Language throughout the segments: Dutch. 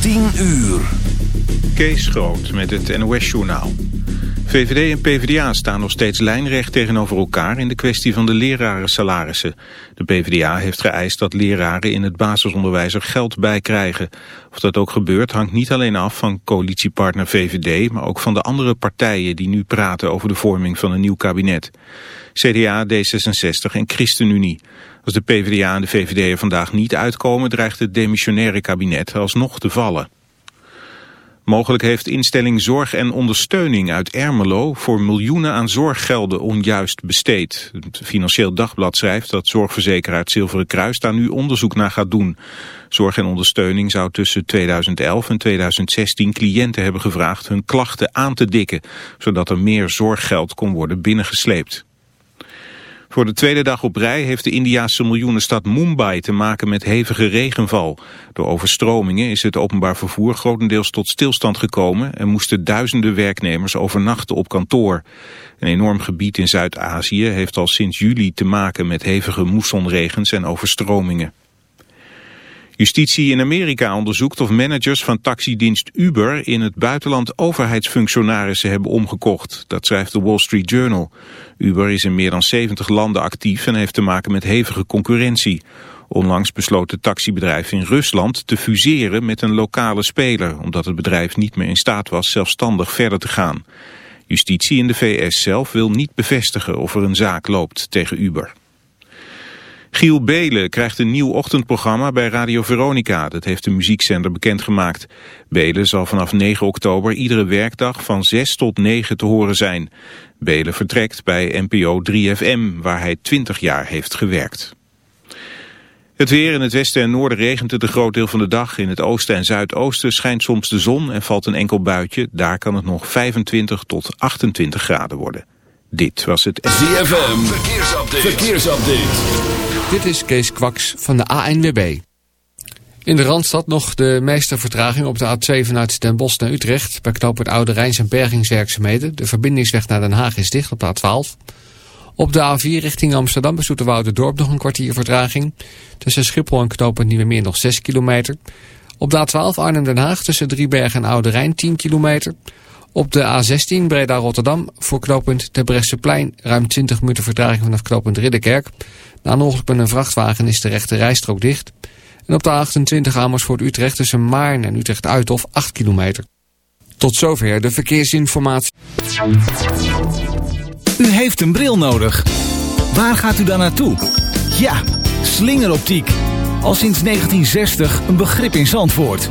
10 uur. Kees Groot met het NOS-journaal. VVD en PvdA staan nog steeds lijnrecht tegenover elkaar in de kwestie van de lerarensalarissen. De PvdA heeft geëist dat leraren in het basisonderwijs er geld bij krijgen. Of dat ook gebeurt hangt niet alleen af van coalitiepartner VVD, maar ook van de andere partijen die nu praten over de vorming van een nieuw kabinet. CDA, D66 en ChristenUnie. Als de PvdA en de VVD er vandaag niet uitkomen, dreigt het demissionaire kabinet alsnog te vallen. Mogelijk heeft instelling Zorg en Ondersteuning uit Ermelo voor miljoenen aan zorggelden onjuist besteed. Het Financieel Dagblad schrijft dat zorgverzekeraar Zilveren Kruis daar nu onderzoek naar gaat doen. Zorg en Ondersteuning zou tussen 2011 en 2016 cliënten hebben gevraagd hun klachten aan te dikken, zodat er meer zorggeld kon worden binnengesleept. Voor de tweede dag op rij heeft de Indiase miljoenenstad Mumbai te maken met hevige regenval. Door overstromingen is het openbaar vervoer grotendeels tot stilstand gekomen en moesten duizenden werknemers overnachten op kantoor. Een enorm gebied in Zuid-Azië heeft al sinds juli te maken met hevige moessonregens en overstromingen. Justitie in Amerika onderzoekt of managers van taxidienst Uber in het buitenland overheidsfunctionarissen hebben omgekocht. Dat schrijft de Wall Street Journal. Uber is in meer dan 70 landen actief en heeft te maken met hevige concurrentie. Onlangs besloot het taxibedrijf in Rusland te fuseren met een lokale speler, omdat het bedrijf niet meer in staat was zelfstandig verder te gaan. Justitie in de VS zelf wil niet bevestigen of er een zaak loopt tegen Uber. Giel Belen krijgt een nieuw ochtendprogramma bij Radio Veronica. Dat heeft de muziekzender bekendgemaakt. Belen zal vanaf 9 oktober iedere werkdag van 6 tot 9 te horen zijn. Belen vertrekt bij NPO 3FM, waar hij 20 jaar heeft gewerkt. Het weer in het westen en noorden regent het een groot deel van de dag. In het oosten en zuidoosten schijnt soms de zon en valt een enkel buitje. Daar kan het nog 25 tot 28 graden worden. Dit was het ZFM Verkeersupdate. Verkeersupdate. Dit is Kees Kwaks van de ANWB. In de Randstad nog de meeste vertraging op de A2 vanuit Den Bosch naar Utrecht. Bij knoop het Oude Rijns en bergingswerkzaamheden. De verbindingsweg naar Den Haag is dicht op de A12. Op de A4 richting Amsterdam bij Dorp nog een kwartier vertraging. Tussen Schiphol en knooppunt Nieuwe Meer nog 6 kilometer. Op de A12 Arnhem-Den Haag tussen Driebergen en Oude Rijn 10 kilometer. Op de A16 Breda-Rotterdam voor knooppunt Terbrechtseplein ruim 20 minuten vertraging vanaf knooppunt Ridderkerk. Na een ongeluk met een vrachtwagen is de rechte rijstrook dicht. En op de A28 Amersfoort Utrecht tussen Maarn en Utrecht Uithof 8 kilometer. Tot zover de verkeersinformatie. U heeft een bril nodig. Waar gaat u dan naartoe? Ja, slingeroptiek. Al sinds 1960 een begrip in Zandvoort.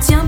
tiens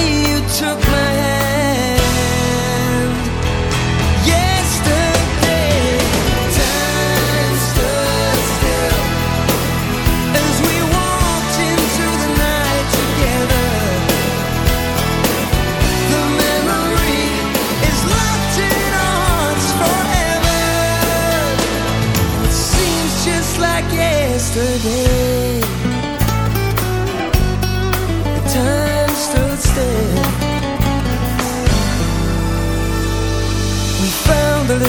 you took my hand.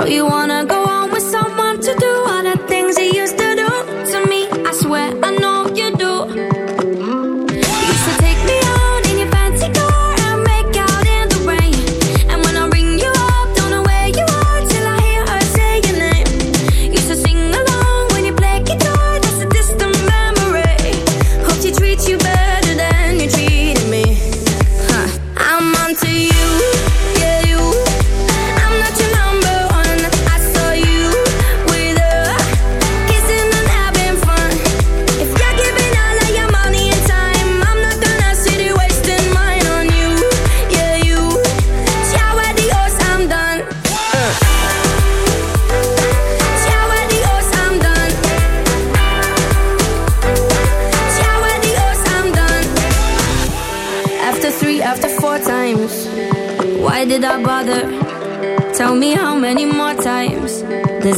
So you wanna go on with someone to do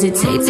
hesitate.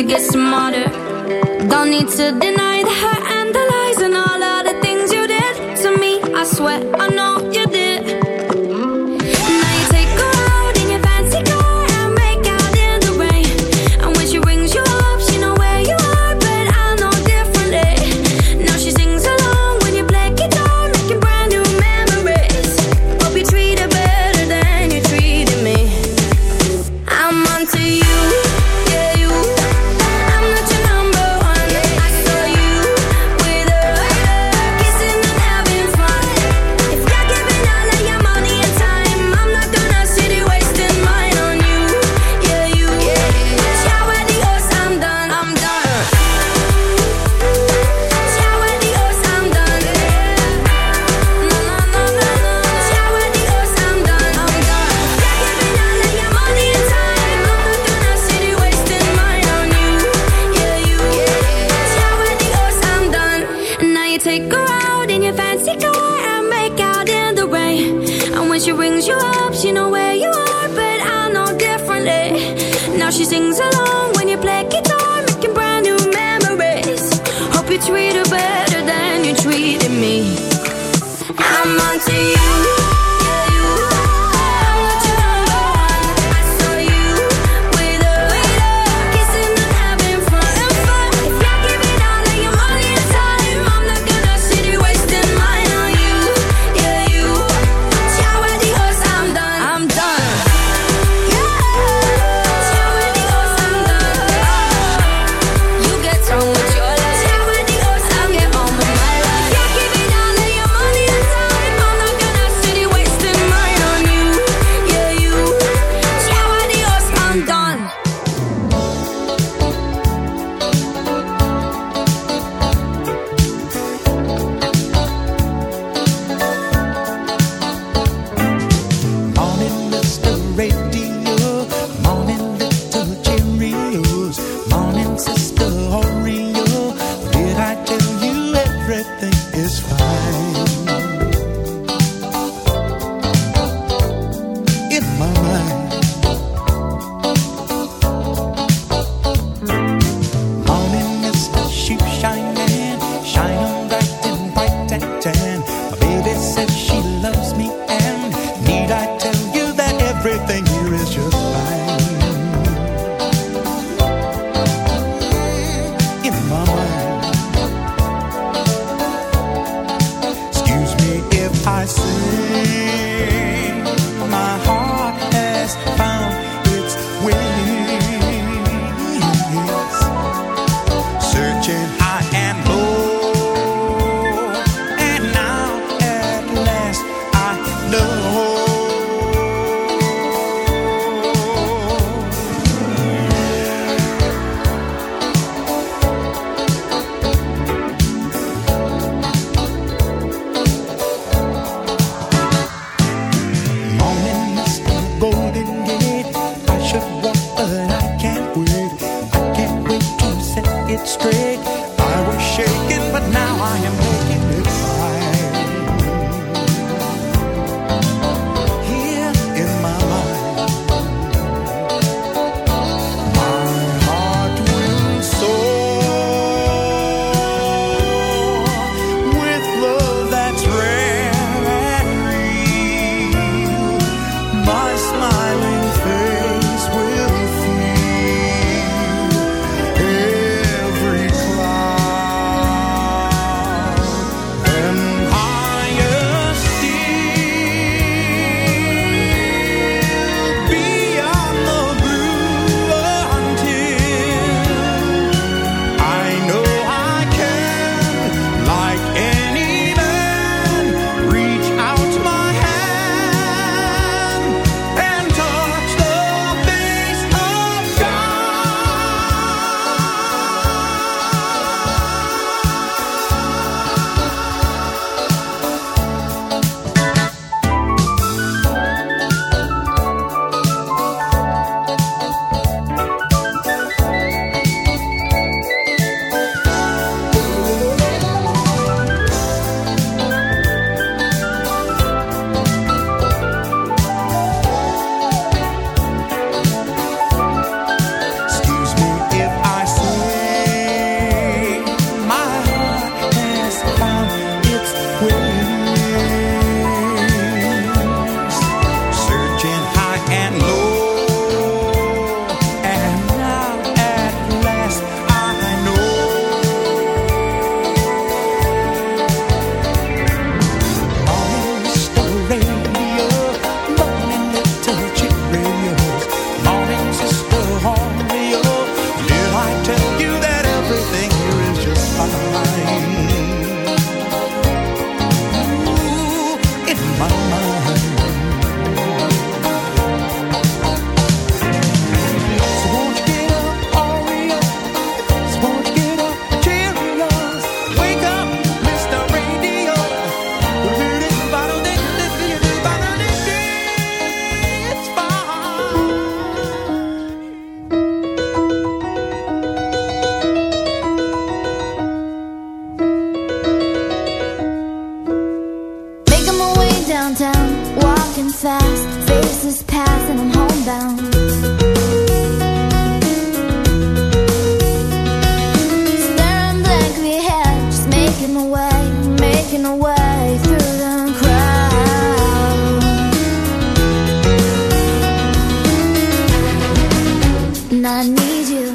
need you,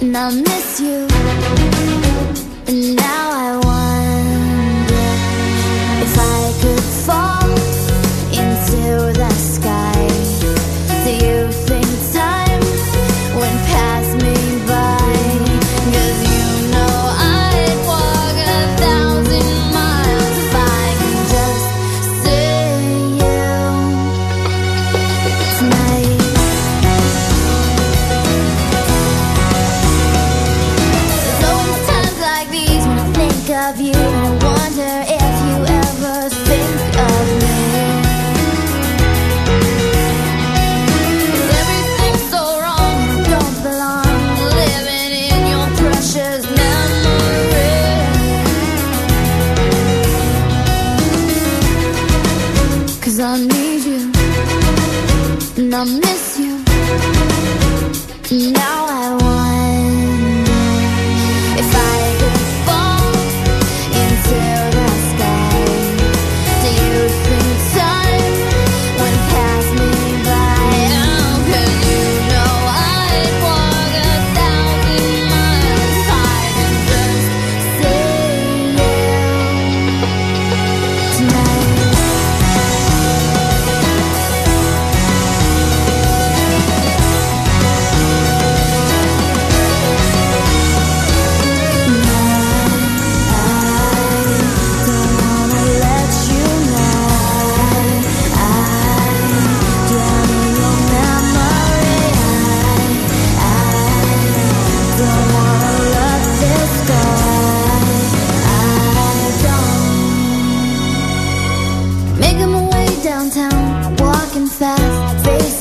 and I'll miss you, and now.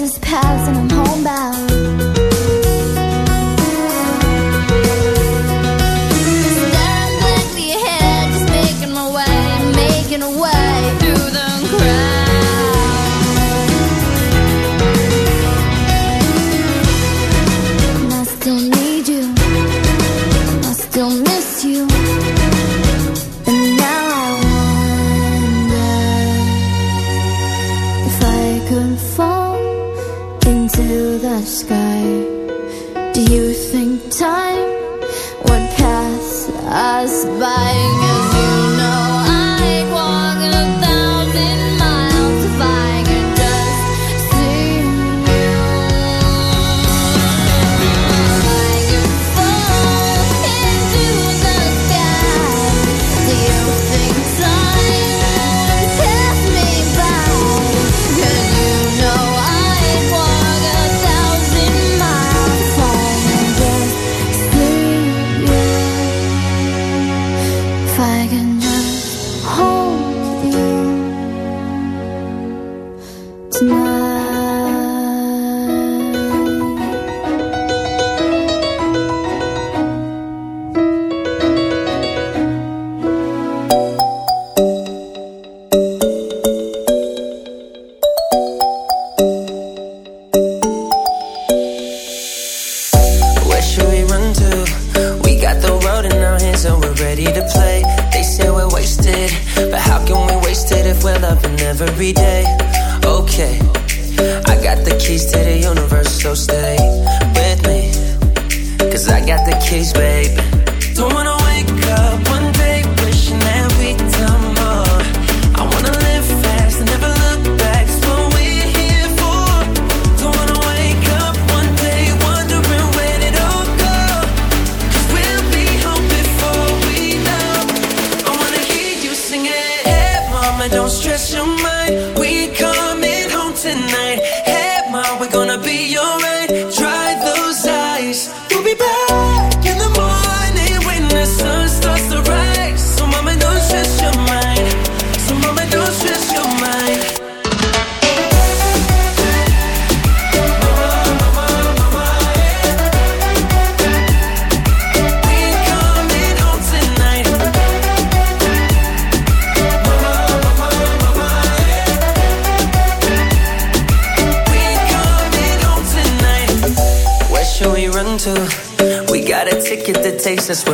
just passed and I'm homebound. case, baby. Don't wanna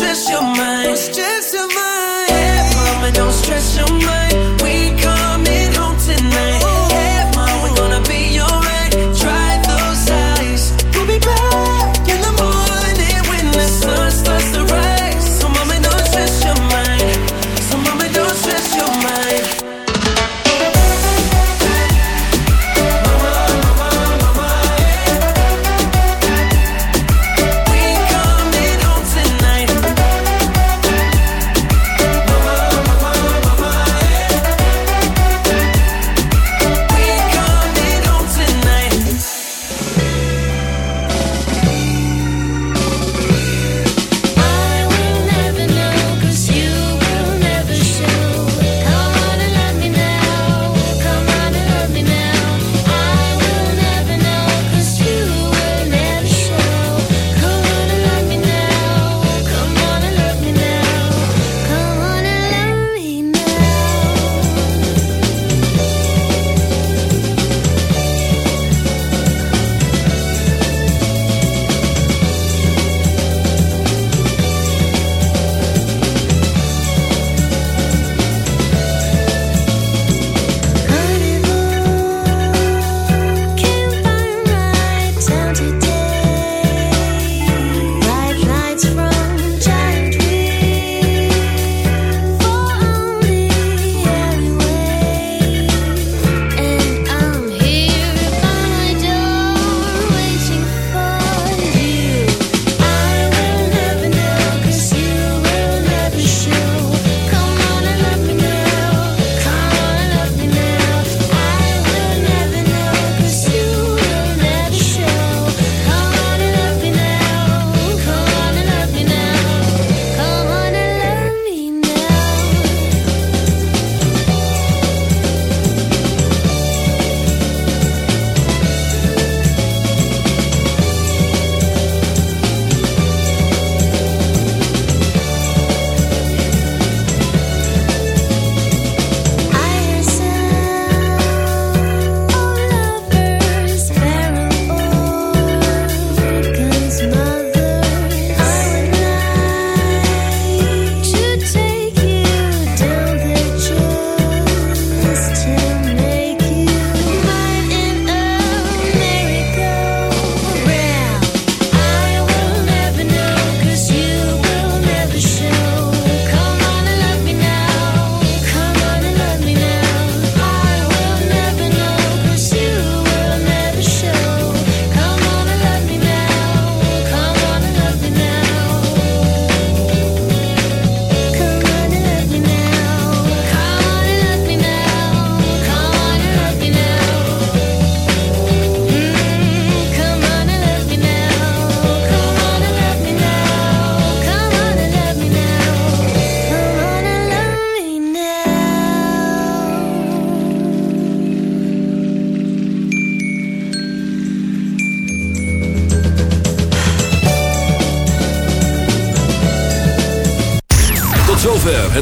stress your mind. Don't stress your mind. Yeah, mama, don't stress your mind.